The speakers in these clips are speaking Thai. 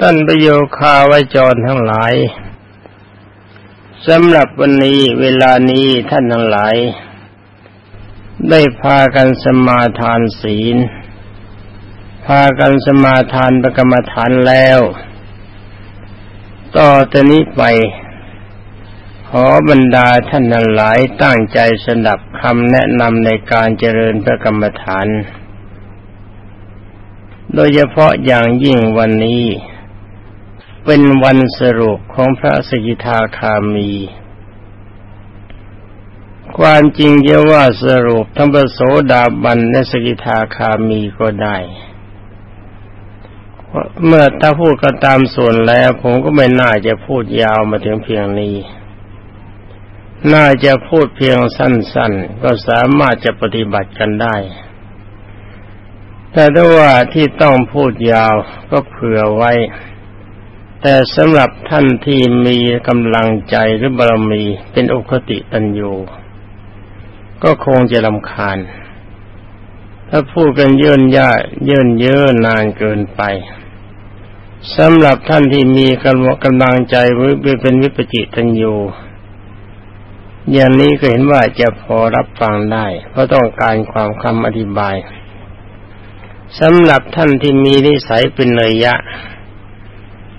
ท่านประโยคาวจรทั้งหลายสำหรับวันนี้เวลานี้ท่านทั้งหลาย ได้พากันสมาทานศีล พากันสมาทานประกรรมฐานแล้ว ต่อต่นี้ไป ขอบรรดาท่านทั้งหลายตั้งใจสนับคำแนะนำในการเจริญพระกรรมฐาน โดยเฉพาะอย่างยิ่งวันนี้ เป็นวันสรุปของพระสกิทาคามี ความจริงจะว่าสรุปทั้งพระโสดาบันและสกิทาคามีก็ได้เมื่อถ้าพูดก็ตามส่วนแล้ว ผมก็ไม่น่าจะพูดยาวมาถึงเพียงนี้ น่าจะพูดเพียงสั้นๆ ก็สามารถจะปฏิบัติกันได้ แต่ถ้าว่าที่ต้องพูดยาวก็เผื่อไว้ แต่สำหรับท่านที่มีกำลังใจหรือบารมีเป็นอุคติปัญโยก็คงจะลำคาญ ถ้าพูดกันเยินยาเยินเยอะนานเกินไปสำหรับท่านที่มีกำกำลังใจเป็นวิปจิตัญโยอย่างนี้ก็เห็นว่าจะพอรับฟังได้ เพราะต้องการความคำอธิบายสำหรับท่านที่มีนิสัยเป็นเนยยะ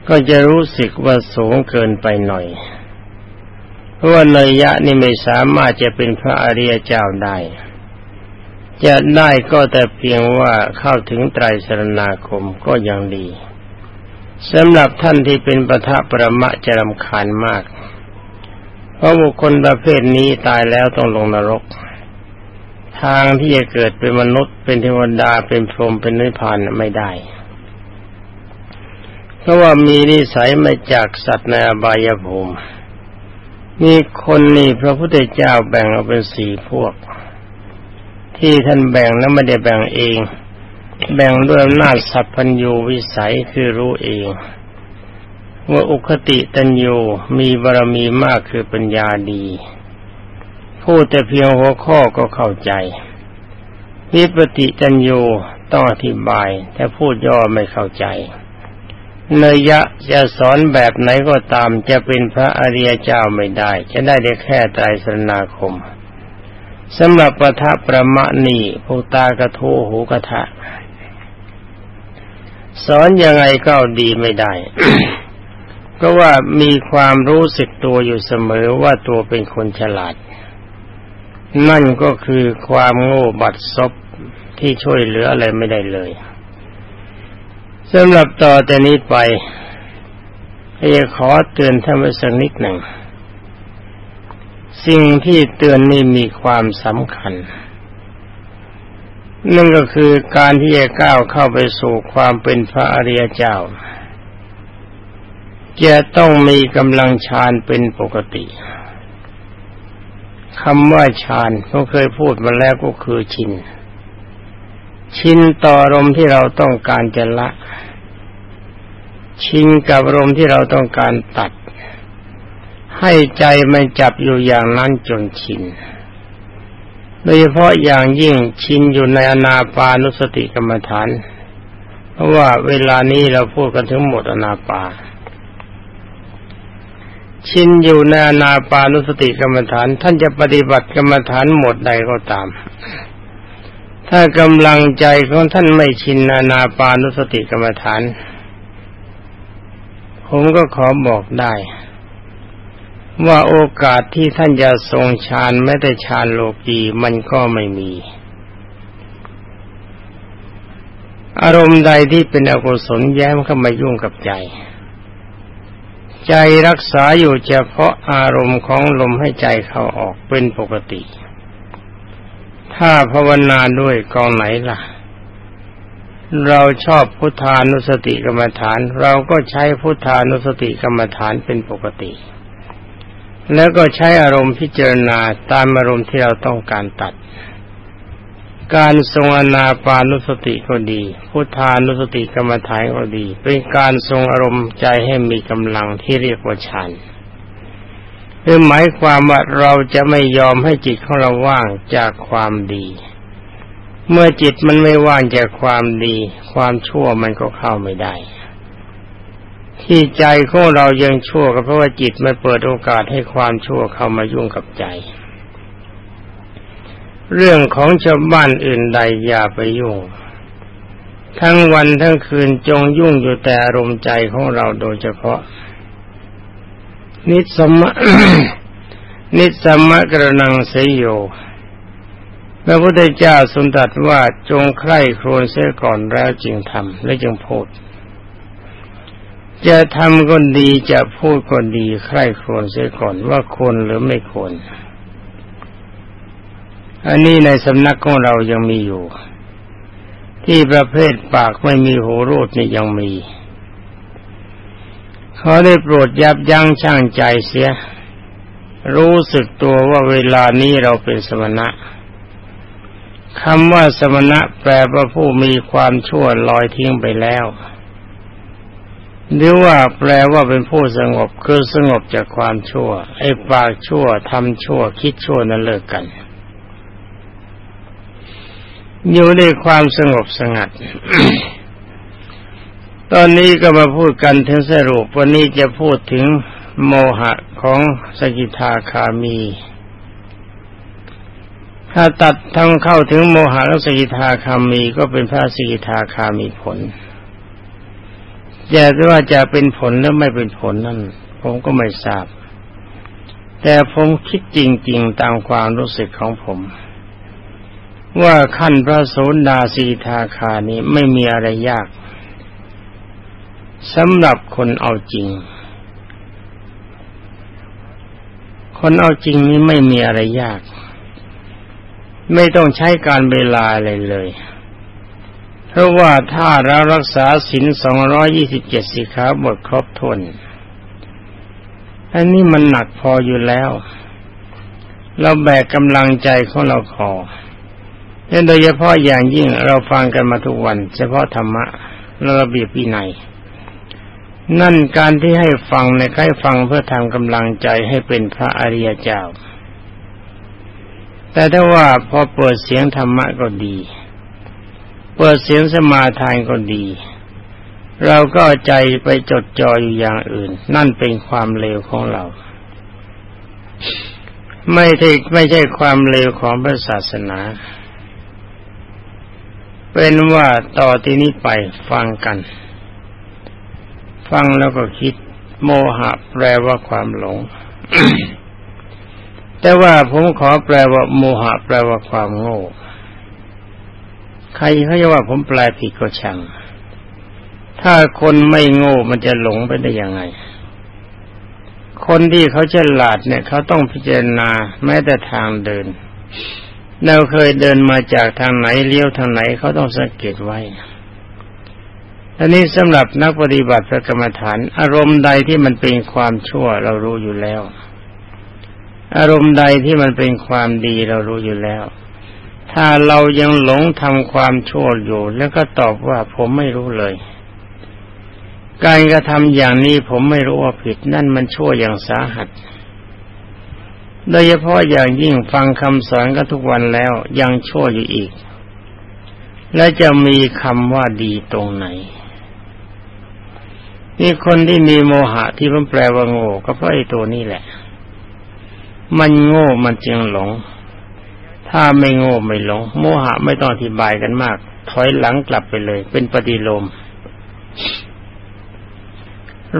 ก็จะรู้สึกว่าสูงเกินไปหน่อย เพราะว่าเนยยะนี่ไม่สามารถจะเป็นพระอริยเจ้าได้ จะได้ก็แต่เพียงว่าเข้าถึงไตรสรณาคมก็ยังดีสำหรับท่านที่เป็นปทะประมะจะรำคาญมาก เพราะบุคคลประเภทนี้ตายแล้วต้องลงนรก ทางที่จะเกิดเป็นมนุษย์เป็นเทวดาเป็นพรหมเป็นนิพพานไม่ได้ เพราะว่ามีนิสัยมาจากสัตว์ในอบายภูมิมีคนนี่พระพุทธเจ้าแบ่งออกเป็นสี่พวก ที่ท่านแบ่งนั้นไม่ได้แบ่งเอง แบ่งด้วยอำนาจสัพพัญญูวิสัยคือรู้เองว่าอุคติตัญญูมีบารมีมากคือปัญญาดี พูดแต่เพียงหัวข้อก็เข้าใจวิปติตัญญูต้องอธิบาย แต่พูดย่อไม่เข้าใจ เนยะจะสอนแบบไหนก็ตามจะเป็นพระอริยเจ้าไม่ได้ จะได้ได้แค่ไตรสรณาคมสำหรับประทับประมะนีผู้ตากระทูหูกระทะ สอนยังไงก็ดีไม่ได้ ก็ว่ามีความรู้สึกตัวอยู่เสมอว่าตัวเป็นคนฉลาด นั่นก็คือความโง่บัดซบที่ช่วยเหลืออะไรไม่ได้เลย สำหรับต่อแต่นี้ไปจะขอเตือนท่านไว้สักนิดหนึ่ง สิ่งที่เตือนนี่มีความสำคัญ นั่นก็คือการที่จะก้าวเข้าไปสู่ความเป็นพระอริยเจ้า จะต้องมีกำลังฌานเป็นปกติคำว่าฌานเขาเคยพูดมาแล้วก็คือชิน ชินต่อรมที่เราต้องการจะละ ชิงกับรมที่เราต้องการตัด ให้ใจมันจับอยู่อย่างนั้นจนชินโดยเฉพาะอย่างยิ่งชินอยู่ในอนาปานุสติกรรมฐาน เพราะว่าเวลานี้เราพูดกันถึงหมดอนาปา ชินอยู่ในอนาปานุสติกรรมฐาน ท่านจะปฏิบัติกรรมฐานหมดใดก็ตาม ถ้ากำลังใจของท่านไม่ชินนานาปานุสติกรรมฐาน ผมก็ขอบอกได้ ว่าโอกาสที่ท่านจะทรงฌานแม้แต่ฌานโลกีมันก็ไม่มี อารมณ์ใดที่เป็นอกุศลแย้มเข้ามายุ่งกับใจ ใจรักษาอยู่เฉพาะอารมณ์ของลมให้ใจเข้าออกเป็นปกติ ถ้าภาวนาด้วยกองไหนล่ะ เราชอบพุทธานุสติกรรมฐาน เราก็ใช้พุทธานุสติกรรมฐานเป็นปกติ แล้วก็ใช้อารมณ์พิจารณาตามอารมณ์ที่เราต้องการตัด การทรงอนาปานุสติก็ดี พุทธานุสติกรรมฐานก็ดี เป็นการทรงอารมณ์ใจให้มีกำลังที่เรียกว่าฌาน คือหมายความว่าเราจะไม่ยอมให้จิตของเราว่างจากความดี เมื่อจิตมันไม่ว่างจากความดี ความชั่วมันก็เข้าไม่ได้ ที่ใจของเรายังชั่วก็เพราะว่าจิตมันเปิดโอกาสให้ความชั่วเข้ามายุ่งกับใจ เรื่องของชาวบ้านอื่นใดอย่าไปยุ่งทั้งวันทั้งคืนจงยุ่งอยู่แต่อารมณ์ใจของเราโดยเฉพาะ นิสมะนิสมะกระนังเสยโยพระพุทธเจ้าสุนตรัสว่าจงใคร่ครวญเสียก่อนแล้วจึงทำและจึงพูด จะทำก็ดีจะพูดก็ดีใคร่ครวญเสียก่อนว่าควรหรือไม่ควรอันนี้ในสำนักของเรายังมีอยู่ ที่ประเภทปากไม่มีหูรูดนี่ยังมี ขาได้โปรดยับยั้งชั่งใจเสีย รู้สึกตัวว่าเวลานี้เราเป็นสมณะคำว่าสมณะแปลว่าผู้มีความชั่วลอยทิ้งไปแล้วหรือว่าแปลว่าเป็นผู้สงบคือสงบจากความชั่ว ไอ้ปากชั่วทำชั่ว คิดชั่วนั้นเลิกกัน อยู่ในความสงบสงัด ตอนนี้ก็มาพูดกันถึงสรุปวันนี้จะพูดถึงโมหะของสกิทาคามี ถ้าตัดทางเข้าถึงโมหะและสกิทาคามีก็เป็นพระสกิทาคามีผลแต่ว่าจะเป็นผลหรือไม่เป็นผลนั่น ผมก็ไม่ทราบ แต่ผมคิดจริง ๆ ตามความรู้สึกของผม ว่าขั้นพระโสดาสีทาคานี้ไม่มีอะไรยาก สำหรับคนเอาจริง คนเอาจริงนี้ไม่มีอะไรยาก ไม่ต้องใช้การเวลาอะไรเลย เพราะว่าถ้าเรารักษาศีลสองร้อยี่สิบเจ็ดสิขาบทครบทนอันนี้มันหนักพออยู่แล้ว เราแบกกำลังใจของเราคอโดยเฉพาะอย่างยิ่งเราฟังกันมาทุกวัน เฉพาะธรรมะระเบียบวินัย นั่นการที่ให้ฟังในใกล้ฟังเพื่อทำกำลังใจให้เป็นพระอริยเจ้า แต่ถ้าว่าพอเปิดเสียงธรรมะก็ดี เปิดเสียงสมาทานก็ดี เราก็ใจไปจดจ่ออยู่อย่างอื่น นั่นเป็นความเลวของเรา ไม่ใช่ไม่ใช่ความเลวของพระศาสนา เป็นว่าต่อที่นี้ไปฟังกัน ฟังแล้วก็คิด โมหะแปลว่าความหลง แต่ว่าผมขอแปลว่า โมหะแปลว่าความโง่ ใครเขาจะว่าผมแปลผิดก็ช่างถ้าคนไม่โง่มันจะหลงไปได้ยังไง คนที่เขาฉลาดเนี่ย เขาต้องพิจารณาแม้แต่ทางเดินเราเคยเดินมาจากทางไหนเลี้ยวทางไหนเขาต้องสังเกตไว้ อันนี้สำหรับนักปฏิบัติพระกรรมฐาน อารมณ์ใดที่มันเป็นความชั่วเรารู้อยู่แล้ว อารมณ์ใดที่มันเป็นความดีเรารู้อยู่แล้ว ถ้าเรายังหลงทำความชั่วอยู่ แล้วก็ตอบว่าผมไม่รู้เลย การกระทำอย่างนี้ผมไม่รู้ว่าผิดนั่นมันชั่วอย่างสาหัส โดยเฉพาะอย่างยิ่งฟังคำสอนก็ทุกวันแล้วยังชั่วอยู่อีก และจะมีคำว่าดีตรงไหน นี่คนที่มีโมหะที่มันแปลว่าโง่ก็เพราะไอ้ตัวนี้แหละ มันโง่มันจึงหลง ถ้าไม่โง่ไม่หลง โมหะไม่ต้องอธิบายกันมาก ถอยหลังกลับไปเลย เป็นปฏิโลม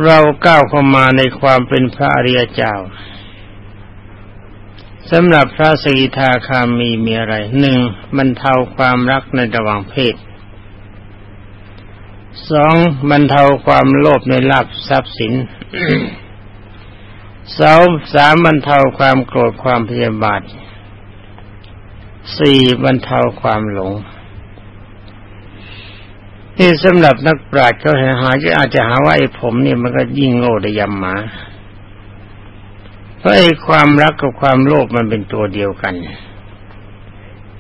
เราก้าวเข้ามาในความเป็นพระอริยเจ้าสำหรับพระสกิทาคามีมีอะไรหนึ่งมันเทาความรักในระหว่างเพศ สองบรรเทาความโลภในลาภทรัพย์สินสองสามบรรเทาความโกรธความพยาบาทสี่บรรเทาความหลงนี่สำหรับนักปราชญ์เขาหาจะอาจจะหาว่าไอ้ผมเนี่ยมันก็ยิ่งโง่ได้ยำหมาเพราะไอ้ความรักกับความโลภมันเป็นตัวเดียวกัน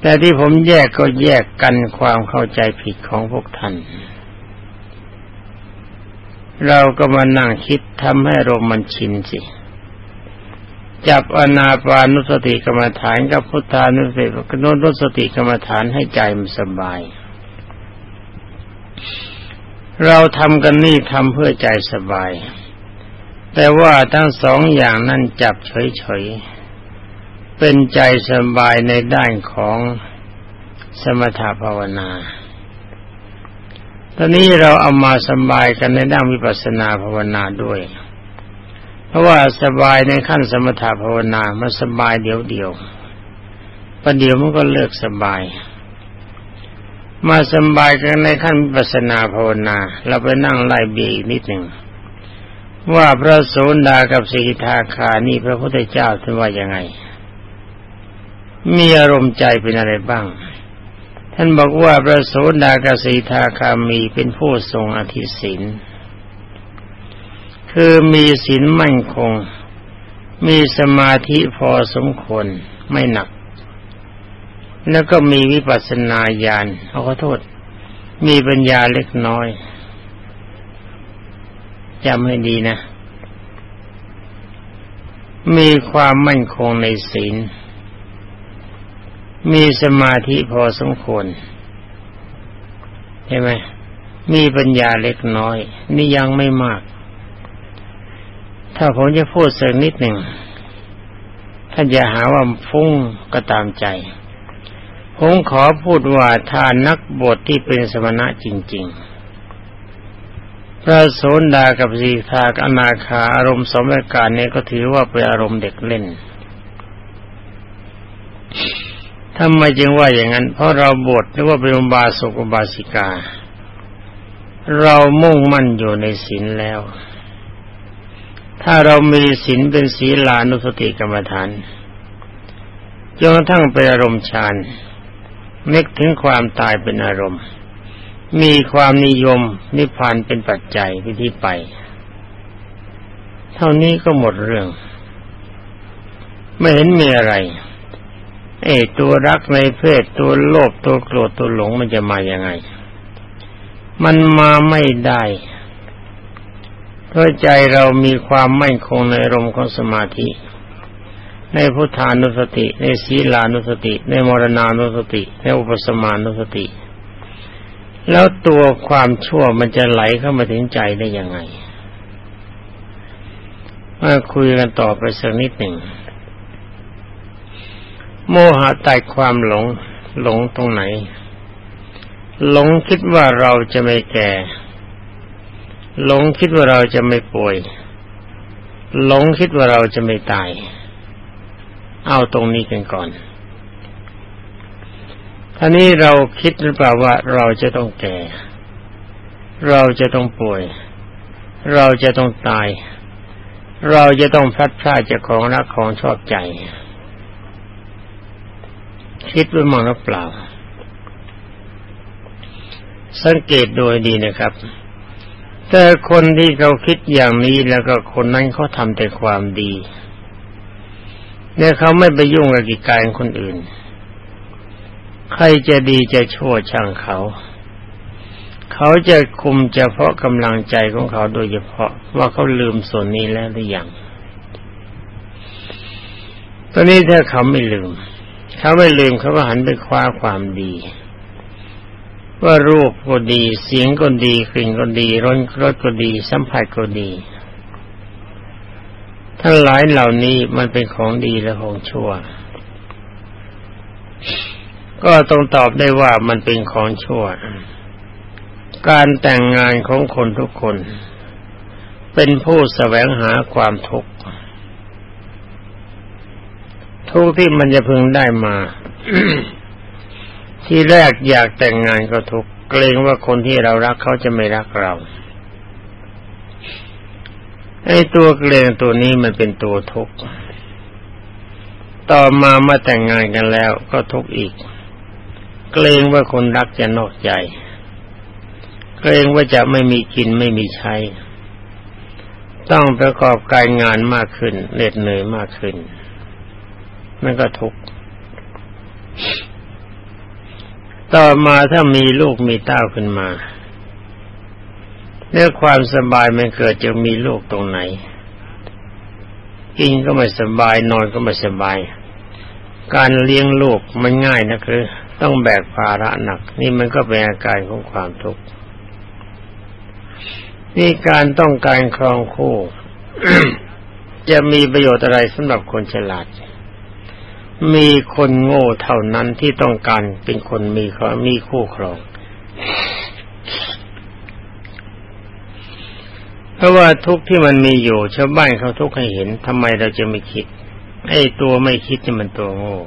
แต่ที่ผมแยกก็แยกกันความเข้าใจผิดของพวกท่าน เราก็มานั่งคิดทำให้ลมมันชินสิจับอนาปานุสติกรรมฐานกับพุทธานุสติกนุสติกรรมฐานให้ใจมันสบาย เราทำกันนี่ทำเพื่อใจสบาย แต่ว่าทั้งสองอย่างนั้นจับเฉยๆ เป็นใจสบายในด้านของสมถภาวนา ตอนนี้เราเอามาสบายกันในด้านวิปัสสนาภาวนาด้วย เพราะว่าสบายในขั้นสมถภาวนามันสบายเดียวเดียวประเดี๋ยวมันก็เลิกสบาย มาสบายกันในขั้นวิปัสนาภาวนา เราไปนั่งไล่เบียอีกนิดหนึ่งว่าพระโสดากับสิกขาคานี่พระพุทธเจ้าท่านว่ายังไง มีอารมณ์ใจเป็นอะไรบ้าง ท่านบอกว่าพระโสดากสิกขาคามีเป็นผู้ทรงอธิศินคือมีศีลมั่นคง มีสมาธิพอสมควรไม่หนัก แล้วก็มีวิปัสสนาญาณเขาขอโทษ มีปัญญาเล็กน้อยจำให้ดีนะ มีความมั่นคงในศีล มีสมาธิพอสมควรใช่ไหมมีปัญญาเล็กน้อย นี่ยังไม่มาก ถ้าผมจะพูดสักนิดหนึ่งท่านจะหาว่าฟุ้งก็ตามใจ ผมขอพูดว่าถ้านักบวชที่เป็นสมณะจริง ๆ พระโสดากับสีทากอนาคาอารมณ์สมการนี้ก็ถือว่าเป็นอารมณ์เด็กเล่น ทำไมจึงว่าอย่างนั้น เพราะเราบวชหรือว่าเป็นบาสุกบาสิกา เรามุ่งมั่นอยู่ในศีลแล้ว ถ้าเรามีศีลเป็นศีลานุสติกรรมฐานจนกระทั่งเป็นอารมณ์ฌานนึกถึงความตายเป็นอารมณ์ มีความนิยมนิพพานเป็นปัจจัยวิธีไป เท่านี้ก็หมดเรื่อง ไม่เห็นมีอะไร เอตัวรักในเพศตัวโลภตัวโกรธตัวหลงมันจะมาอย่างไง มันมาไม่ได้เพราะใจเรามีความมั่นคงในรมของสมาธิ ในพุทธานุสติ ในศีลานุสติ ในมรณานุสติ ในอุปสมานุสติ แล้วตัวความชั่วมันจะไหลเข้ามาถึงใจได้ยังไงมาคุยกันต่อไปสักนิดหนึ่ง โมหะตัดความหลง หลงตรงไหน หลงคิดว่าเราจะไม่แก่ หลงคิดว่าเราจะไม่ป่วย หลงคิดว่าเราจะไม่ตาย เอาตรงนี้กันก่อนท่านี้เราคิดหรือเปล่าว่าเราจะต้องแก่ เราจะต้องป่วย เราจะต้องตาย เราจะต้องพลัดพรากจากของรักของชอบใจ คิดไว้มองหรือเปล่า สังเกตโดยดีนะครับ แต่คนที่เขาคิดอย่างนี้แล้วก็คนนั้นเขาทำแต่ความดี เนี่ยเขาไม่ไปยุ่งกับกิจการคนอื่น ใครจะดีจะชั่วช่างเขา เขาจะคุมเฉพาะกำลังใจของเขาโดยเฉพาะว่าเขาลืมส่วนนี้แล้วหรือยังตอนนี้ถ้าเขาไม่ลืม เขาไม่ลืมเขาก็หันไปคว้าความดี ว่ารูปก็ดี เสียงก็ดีกลิ่นก็ดีรสรสก็ดี สัมผัสก็ดีทั้งหลายเหล่านี้มันเป็นของดีและของชั่ว ก็ต้องตอบได้ว่ามันเป็นของชั่ว การแต่งงานของคนทุกคน เป็นผู้แสวงหาความทุกข์ ทุกที่มันจะพึงได้มาที่แรกอยากแต่งงานก็ทุกเกรงว่าคนที่เรารักเขาจะไม่รักเราไอ้ตัวเกรงตัวนี้มันเป็นตัวทุกข์ต่อมามื่อแต่งงานกันแล้วก็ทุกข์อีก เกรงว่าคนรักจะนอกใจ เกรงว่าจะไม่มีกินไม่มีใช้ ต้องประกอบการงานมากขึ้นเหน็ดเหนื่อยมากขึ้น มันก็ทุกข์ต่อมาถ้ามีลูกมีเต้าขึ้นมาเนื้องความสบายมันเกิดจะมีลูกตรงไหน กินก็ไม่สบายนอนก็ไม่สบาย การเลี้ยงลูกมันง่ายนะคือ ต้องแบกภาระหนัก นี่มันก็เป็นอาการของความทุกข์นี่การต้องการครองคู่ จะมีประโยชน์อะไรสำหรับคนฉลาด มีคนโง่เท่านั้นที่ต้องการเป็นคนมีมีคู่ครอง เพราะว่าทุกที่มันมีอยู่ชาวบ้านเขาทุกให้เห็นทำไมเราจะไม่คิด ไอ้ตัวไม่คิดนี่มันตัวโง่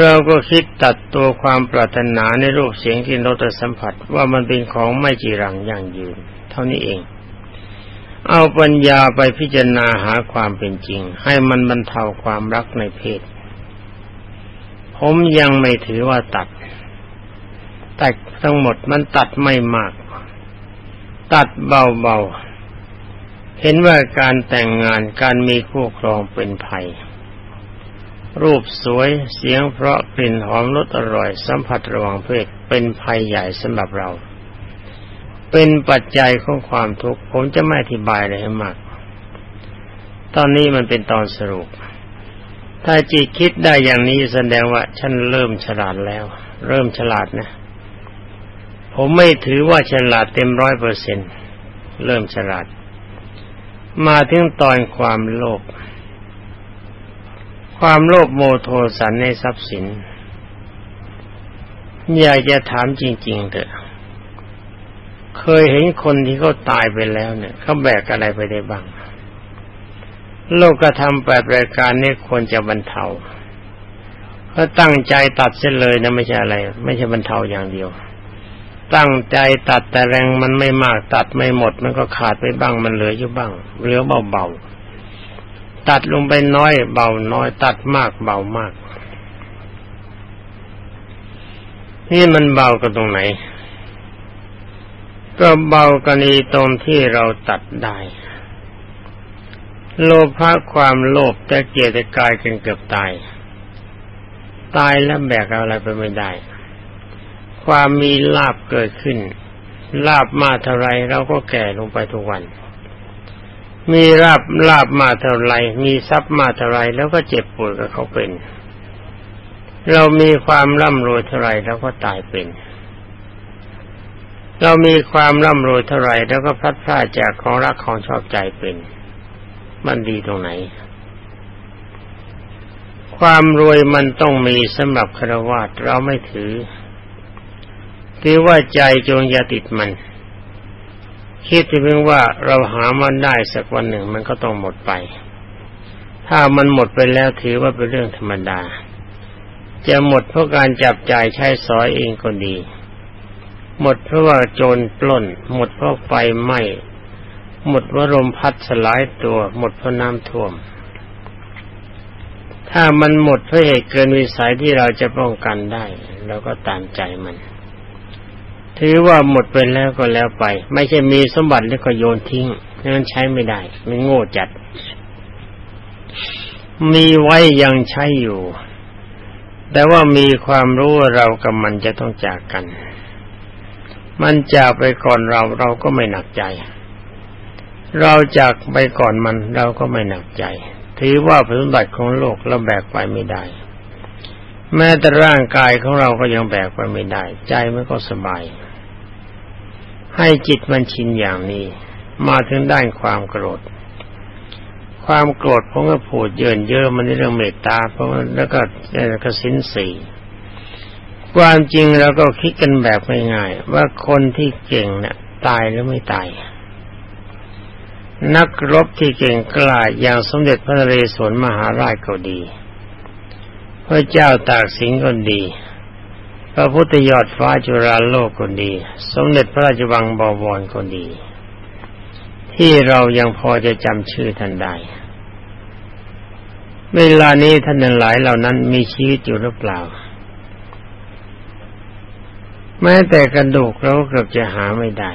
เราก็คิดตัดตัวความปรารถนาในรูปเสียงที่เราจะสัมผัสว่ามันเป็นของไม่จีรังยั่งยืน เท่านี้เอง เอาปัญญาไปพิจารณาหาความเป็นจริง ให้มันบรรเทาความรักในเพศ ผมยังไม่ถือว่าตัด ตัดทั้งหมดมันตัดไม่มาก ตัดเบาๆ เห็นว่าการแต่งงานการมีคู่ครองเป็นภัย รูปสวยเสียงเพราะกลิ่นหอมรสอร่อยสัมผัสระหว่างเพศเป็นภัยใหญ่สำหรับเรา เป็นปัจจัยของความทุกข์ผมจะไม่อธิบายเลยให้มาก ตอนนี้มันเป็นตอนสรุป ถ้าจิตคิดได้อย่างนี้แสดงว่า ฉันเริ่มฉลาดแล้ว เริ่มฉลาดนะ ผมไม่ถือว่าฉลาดเต็มร้อยเปอร์เซ็นเริ่มฉลาด มาถึงตอนความโลภความโลภโมโทสันในทรัพย์สิน อยากจะถามจริง ๆเถอะ เคยเห็นคนที่เขาตายไปแล้วเนี่ยเขาแบกอะไรไปได้บ้าง โลกกระทำแปดรายการนี้ควรจะบรรเทาเขาตั้งใจตัดเส้นเลยนะไม่ใช่อะไร ไม่ใช่บรรเทาอย่างเดียว ตั้งใจตัดแต่แรงมันไม่มาก ตัดไม่หมด มันก็ขาดไปบ้างมันเหลืออยู่บ้าง เหลือเบาๆตัดลงไปน้อย เบาน้อย ตัดมากเบามาก นี่มันเบากันตรงไหน ก็เบากรณีตรงที่เราตัดได้ โลภะความโลภจะเกียรติกายกันเกือบตาย ตายแล้วแบกอะไรไปไม่ได้ ความมีลาบเกิดขึ้น ลาบมาเท่าไรเราก็แก่ลงไปทุกวัน มีราบลาบมาเท่าไรมีทรัพย์มาเท่าไรแล้วก็เจ็บป่วยกับเขาเป็น เรามีความร่ำรวยเท่าไรแล้วก็ตายเป็น เรามีความร่ำรวยเท่าไรแล้วก็พลัดพรากจากของรักของชอบใจเป็น มันดีตรงไหน ความรวยมันต้องมีสำหรับคารวะเราไม่ถือถือว่าใจจงอย่าติดมัน คิดถึงว่าเราหามันได้สักวันหนึ่งมันก็ต้องหมดไป ถ้ามันหมดไปแล้วถือว่าเป็นเรื่องธรรมดา จะหมดเพราะการจับจ่ายใช้สอยเองก็ดี หมดเพราะว่าโจรปล้น หมดเพราะไฟไหม้หมดเพราะลมพัดสลายตัว หมดเพราะน้ำท่วม ถ้ามันหมดเพราะเหตุเกินวิสัยที่เราจะป้องกันได้เราก็ตามใจมัน ถือว่าหมดไปแล้วก็แล้วไป ไม่ใช่มีสมบัติแล้วก็โยนทิ้งนั้นใช้ไม่ได้ มันโง่จัด มีไว้ยังใช้อยู่ แต่ว่ามีความรู้ว่าเรากับมันจะต้องจากกัน มันจากไปก่อนเราเราก็ไม่หนักใจ เราจากไปก่อนมันเราก็ไม่หนักใจ ถือว่าสมบัติของโลกเราแบกไปไม่ได้ แม้แต่ร่างกายของเราก็ยังแบกไปไม่ได้ ใจมันก็สบาย ให้จิตมันชินอย่างนี้ มาถึงด้านความโกรธ ความโกรธผมก็พูดเยินเยอะมันในเรื่องเมตตาเพราะแล้วก็กสินสี ความจริงเราก็คิดกันแบบง่ายๆว่าคนที่เก่งเนะี่ยตายหรือไม่ตาย นักรบที่เก่งกล้าอย่างสมเด็จพระนเรศวรมหาราชก็ดี พระเจ้าตากสินก็ดี พระพุทธยอดฟ้าจุฬาโลกคนดี สมเด็จพระราชวังบวรคนดี ที่เรายังพอจะจำชื่อท่านได้เวลานี้ท่านหลายเหล่านั้นมีชีวิตอยู่หรือเปล่า แม้แต่กระดูกเราเกือบจะหาไม่ได้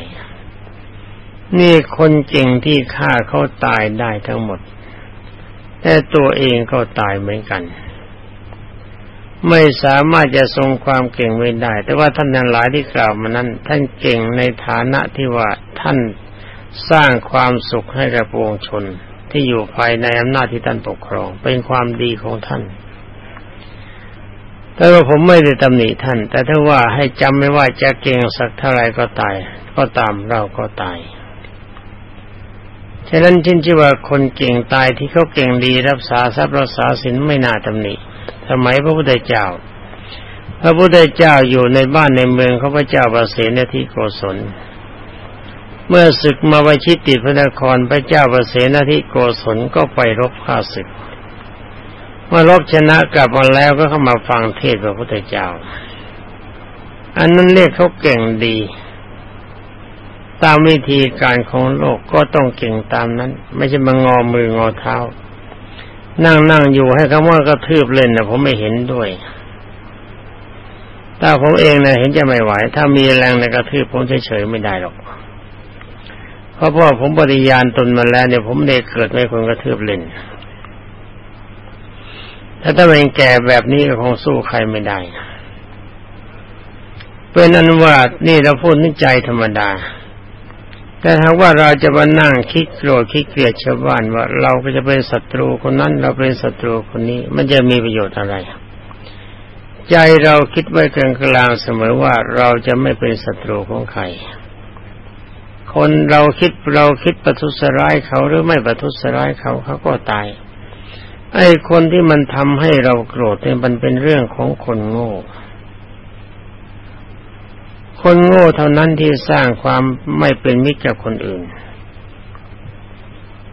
นี่คนเก่งที่ฆ่าเขาตายได้ทั้งหมด แต่ตัวเองก็ตายเหมือนกัน ไม่สามารถจะทรงความเก่งไว้ได้ แต่ว่าท่านทั้งหลายที่กล่าวมานั้น ท่านเก่งในฐานะที่ว่าท่านสร้างความสุขให้กับปวงชนที่อยู่ภายในอำนาจที่ท่านปกครอง เป็นความดีของท่าน แต่ว่าผมไม่ได้ตำหนิท่าน แต่ถ้าว่าให้จำไม่ว่าจะเก่งสักเท่าไรก็ตาย ก็ตามเราก็ตาย ฉะนั้นจินที่ว่าคนเก่งตายที่เขาเก่งดีรักษาทรัพย์รักษาสินไม่น่าตำหนิ สมัยพระพุทธเจ้า พระพุทธเจ้าอยู่ในบ้านในเมืองเขาพระเจ้าประเสนที่โกศล เมื่อศึกมาวิชิตติพระนครพระเจ้าประเสนที่โกศลก็ไปรบข้าศึก เมื่อรบชนะกลับมาแล้วก็เข้ามาฟังเทศพระพุทธเจ้า อันนั้นเรียกเขาเก่งดี ตามวิธีการของโลกก็ต้องเก่งตามนั้น ไม่ใช่มางอมืองอเท้า นั่งนั่งอยู่ให้คำว่ากระทืบเล่นนะผมไม่เห็นด้วยถ้าผมเองนะเห็นจะไม่ไหว ถ้ามีแรงในกระทืบผมเฉยๆไม่ได้หรอก เพราะพ่อผมปฏิญาณตนมาแล้วเนี่ยผมเด็กเกิดไม่คนกระทืบเล่น ถ้าถ้าเป็นแก่แบบนี้ก็คงสู้ใครไม่ได้เป็นอนุวานี่เราพูดนึกใจธรรมดา แต่ถ้าว่าเราจะมานั่งคิดโกรธคิดเกลียดชาวบ้านว่า เราก็จะเป็นศัตรูคนนั้น เราเป็นศัตรูคนนี้ มันจะมีประโยชน์อะไร ใจเราคิดไว้กลางกลางเสมอว่าเราจะไม่เป็นศัตรูของใคร คนเราคิดเราคิดประทุษร้ายเขาหรือไม่ประทุษร้ายเขาเขาก็ตาย ไอ้คนที่มันทำให้เราโกรธเนี่ยมันเป็นเรื่องของคนโง่ คนโง่เท่านั้นที่สร้างความไม่เป็นมิตรกับคนอื่น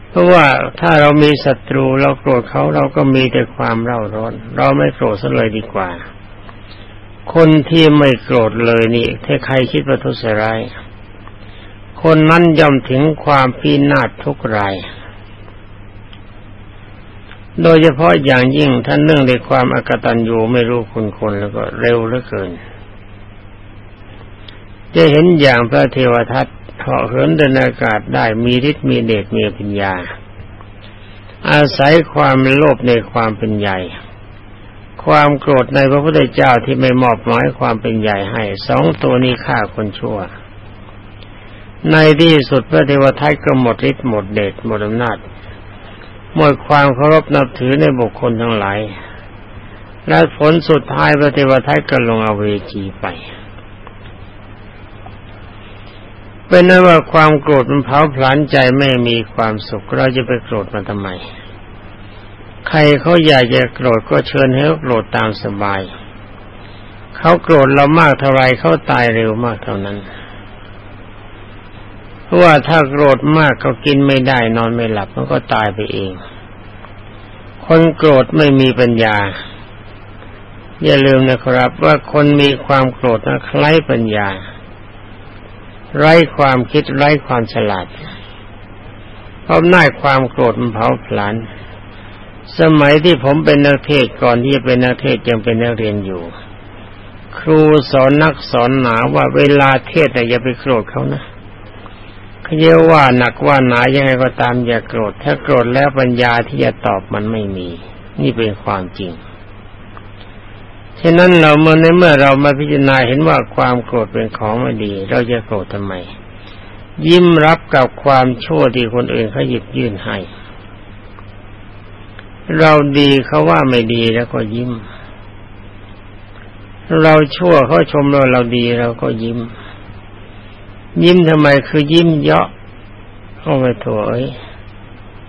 เพราะว่าถ้าเรามีศัตรูเราโกรธเขาเราก็มีแต่ความเร่าร้อน เราไม่โกรธซะเลยดีกว่า คนที่ไม่โกรธเลยนี่ถ้าใครคิดว่าทุสร้าย คนนั้นย่อมถึงความพินาศทุกราย โดยเฉพาะอย่างยิ่งท่านเนื่องในความอกตัญญูไม่รู้คุณคนแล้วก็เร็วเหลือเกิน จะเห็นอย่างพระเทวทัตเหาะเหินเดินอากาศได้มีฤทธิ์มีเดชมีปัญญา อาศัยความโลภในความเป็นใหญ่ ความโกรธในพระพุทธเจ้าที่ไม่มอบหมายความเป็นใหญ่ให้สองตัวนี้ฆ่าคนชั่ว ในที่สุดพระเทวทัตก็หมดฤทธิ์หมดเดชหมดอำนาจ หมดความเคารพนับถือในบุคคลทั้งหลาย และผลสุดท้ายพระเทวทัตก็ลงอเวจีไป เป็นนั้นว่าความโกรธมันเผาผลาญใจไม่มีความสุขเราจะไปโกรธมันทำไม ใครเขาอยากจะโกรธก็เชิญให้เขาโกรธตามสบาย เขาโกรธเรามากเท่าไรเขาตายเร็วมากเท่านั้น ว่าถ้าโกรธมากก็กินไม่ได้นอนไม่หลับมันก็ตายไปเอง คนโกรธไม่มีปัญญา อย่าลืมนะครับ ว่าคนมีความโกรธนะคล้ายปัญญา ไร้ความคิดไร้ความฉลาดเพราะน่ายความโกรธมันเผาผลาญสมัยที่ผมเป็นนักเทศก่อนที่จะเป็นนักเทศยังเป็นนักเรียนอยู่ ครูสอนนักสอนหนาว่าเวลาเทศแต่อย่าไปโกรธเขานะ เขาเยว่าหนักว่าหนายังไงก็ตามอย่าโกรธ ถ้าโกรธแล้วปัญญาที่จะตอบมันไม่มี นี่เป็นความจริงฉะนั้นเราเมื่อในเมื่อเรามาพิจารณาเห็นว่าความโกรธเป็นของไม่ดี เราจะโกรธทำไม ยิ้มรับกับความชั่วที่คนอื่นเขาหยิบยื่นให้ เราดีเขาว่าไม่ดีแล้วก็ยิ้ม เราชั่วเขาชมเราเราดีเราก็ยิ้ม ยิ้มทำไมคือยิ้มเยาะเข้าไปถอย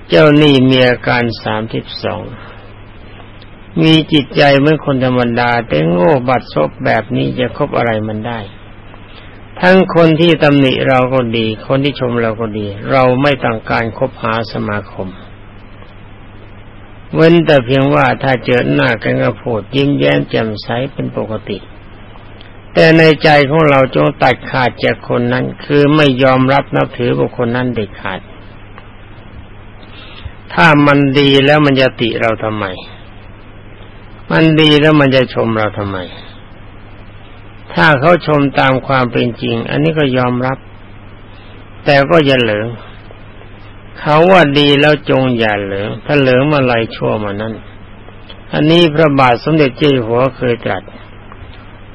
เจ้านี่มีอาการสามทิบสองมีจิตใจเหมือนคนธรรมดา แต่โง่บัดซบแบบนี้จะคบอะไรมันได้ ทั้งคนที่ตำหนิเราก็ดี คนที่ชมเราก็ดี เราไม่ต้องการคบหาสมาคม เว้นแต่เพียงว่าถ้าเจอหน้ากันก็พูดยิ้มแย้มแจ่มใสเป็นปกติ แต่ในใจของเราจงตัดขาดจากคนนั้น คือไม่ยอมรับนับถือบุคคลนั้นเด็ดขาด ถ้ามันดีแล้วมันจะติเราทำไม มันดีแล้วมันจะชมเราทำไม ถ้าเขาชมตามความเป็นจริง อันนี้ก็ยอมรับ แต่ก็อย่าเหลิงเขาว่าดีแล้วจงอย่าเหลิงถ้าเหลิงมาลายชั่วมานั้นอันนี้พระบาทสมเด็จเจ้าหัวเคยตรัส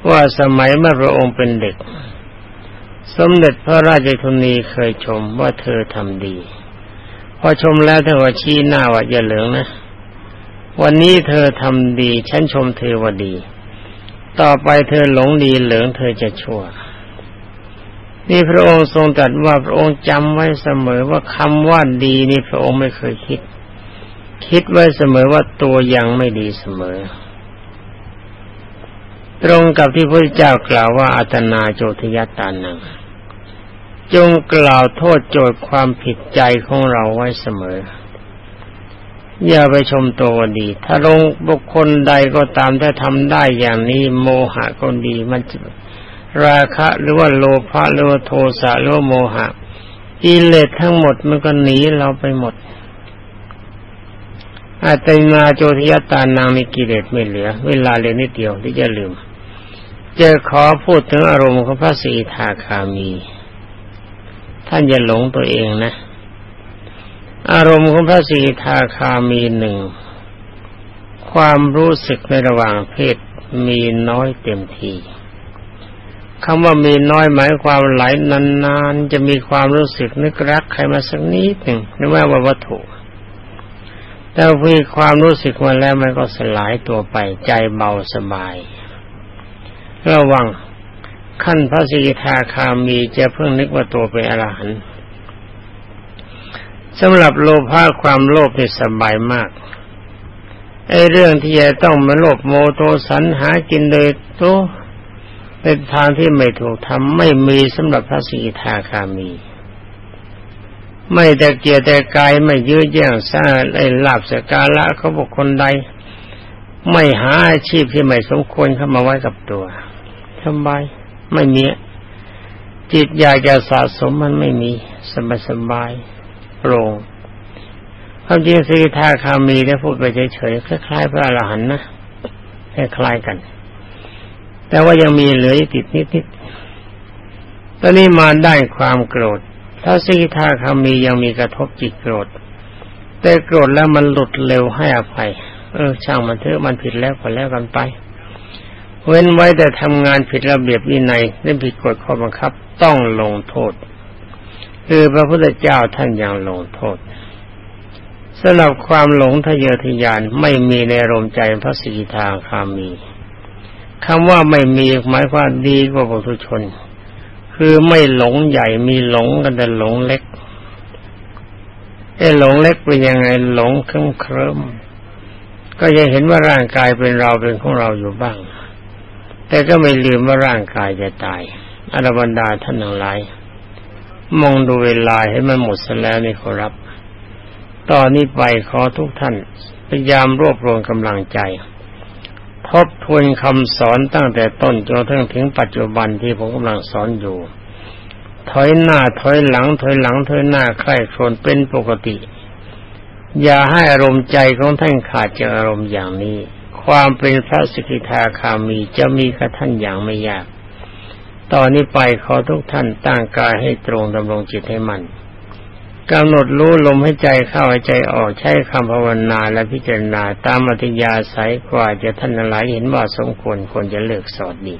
ว่าสมัยเมื่อพระองค์เป็นเด็ก สมเด็จพระราชธนีเคยชมว่าเธอทำดี พอชมแล้วเธอว่าชี้หน้าว่าอย่าเหลืองนะ วันนี้เธอทำดี ฉันชมเธอว่าดี ต่อไปเธอหลงดีเหลืองเธอจะชั่ว นี่พระองค์ทรงตรัสว่าพระองค์จำไว้เสมอว่าคำว่าดีนี่พระองค์ไม่เคยคิด คิดไว้เสมอว่าตัวยังไม่ดีเสมอ ตรงกับที่พระเจ้ากล่าวว่าอัตนาโจทยตานัง จงกล่าวโทษโจทย์ความผิดใจของเราไว้เสมอ อย่าไปชมตัวดี ถ้าลงบุคคลใดก็ตามถ้าทำได้อย่างนี้โมหะก็ดีมันราคะหรือว่าโลภะหรือว่าโทสะหรือว่าโมหะกิเลสทั้งหมดมันก็หนีเราไปหมดอาตนาโจทยตานางมีกิเลสไม่เหลือ เวลาเรียนนิดเดียวที่จะลืม จะขอพูดถึงอารมณ์ของพระสีทาคามี ท่านอย่าหลงตัวเองนะ อารมณ์ของพระสีทาคามีหนึ่ง ความรู้สึกในระหว่างเพศมีน้อยเต็มทีคำว่ามีน้อยหมายความหลายนานๆ จะมีความรู้สึกนึกรักใครมาสักนิดหนึ่งไม่ว่าว่าวัตถุแต่มีความรู้สึกมาแล้วมันก็สลายตัวไปใจเบาสบาย ระวังขั้นพระสีทาคามีจะเพิ่งนึกว่าตัวเป็นอรหันต์สำหรับโลภะความโลภนี่สบายมากไอ้เรื่องที่จะต้องมาโลภโมโทสันหากินโดยตัวเป็นทางที่ไม่ถูกทำไม่มีสำหรับพระสีทาคามี ไม่แต่เกียรแต่กายไม่ยื้อแย่งสร้างไอ้ลาบสกาละเขาบุคคลใด ไม่หาอาชีพที่ไม่สมควรเข้ามาไว้กับตัว ทำไมไม่มีจิตอยากจะสะสมมันไม่มี สบายสบายโปร่งความจริงสีทาคามีได้พูดไปเฉยๆคล้ายๆพระอรหันต์นะคล้ายๆกัน แต่ว่ายังมีเหลือติดนิดๆตอนนี้มาได้ความโกรธ ถ้าสีทาคามียังมีกระทบจิตโกรธ แต่โกรธแล้วมันหลุดเร็วให้อภัย เออช่างมันเถอะมันผิดแล้วก็แล้วกันไป เว้นไว้แต่ทำงานผิดระเบียบวินัยเล่นผิดกฎข้อบังคับต้องลงโทษ คือพระพุทธเจ้าท่านยังลงโทษสำหรับความหลงทะเยอทะยานไม่มีในรมใจพระสีทางคามีคำว่าไม่มีหมายความดีกว่าปุถุชน คือไม่หลงใหญ่มีหลงกันแต่หลงเล็กไอ้หลงเล็กเป็นยังไงหลงเคลิ้มเคลิ้มก็ยังเห็นว่าร่างกายเป็นเราเป็นของเราอยู่บ้าง แต่ก็ไม่ลืมว่าร่างกายจะตายอรบรรดาท่านทั้งหลายมองดูเวลาให้มันหมดซะแล้วนี่ขอรับ ตอนนี้ไปขอทุกท่านพยายามรวบรวมกำลังใจ ทบทวนคำสอนตั้งแต่ต้นจนถึงถึงปัจจุบันที่ผมกำลังสอนอยู่ ถอยหน้าถอยหลัง ถอยหลัง ถอยหน้าใคร่ครวญเป็นปกติ อย่าให้อารมณ์ใจของท่านขาดจากอารมณ์อย่างนี้ ความเป็นพระสกิทาคามีจะมีกับท่านอย่างไม่ยาก ตอนนี้ไปขอทุกท่านตั้งกายให้ตรงดำรงจิตให้มันกำหนดรู้ลมให้ใจเข้าใจออกใช้คำภาวนาและพิจารณาตามอัธยาศัยกว่าจะท่านหลายเห็นว่าสมควรควรจะเลิกสอดดี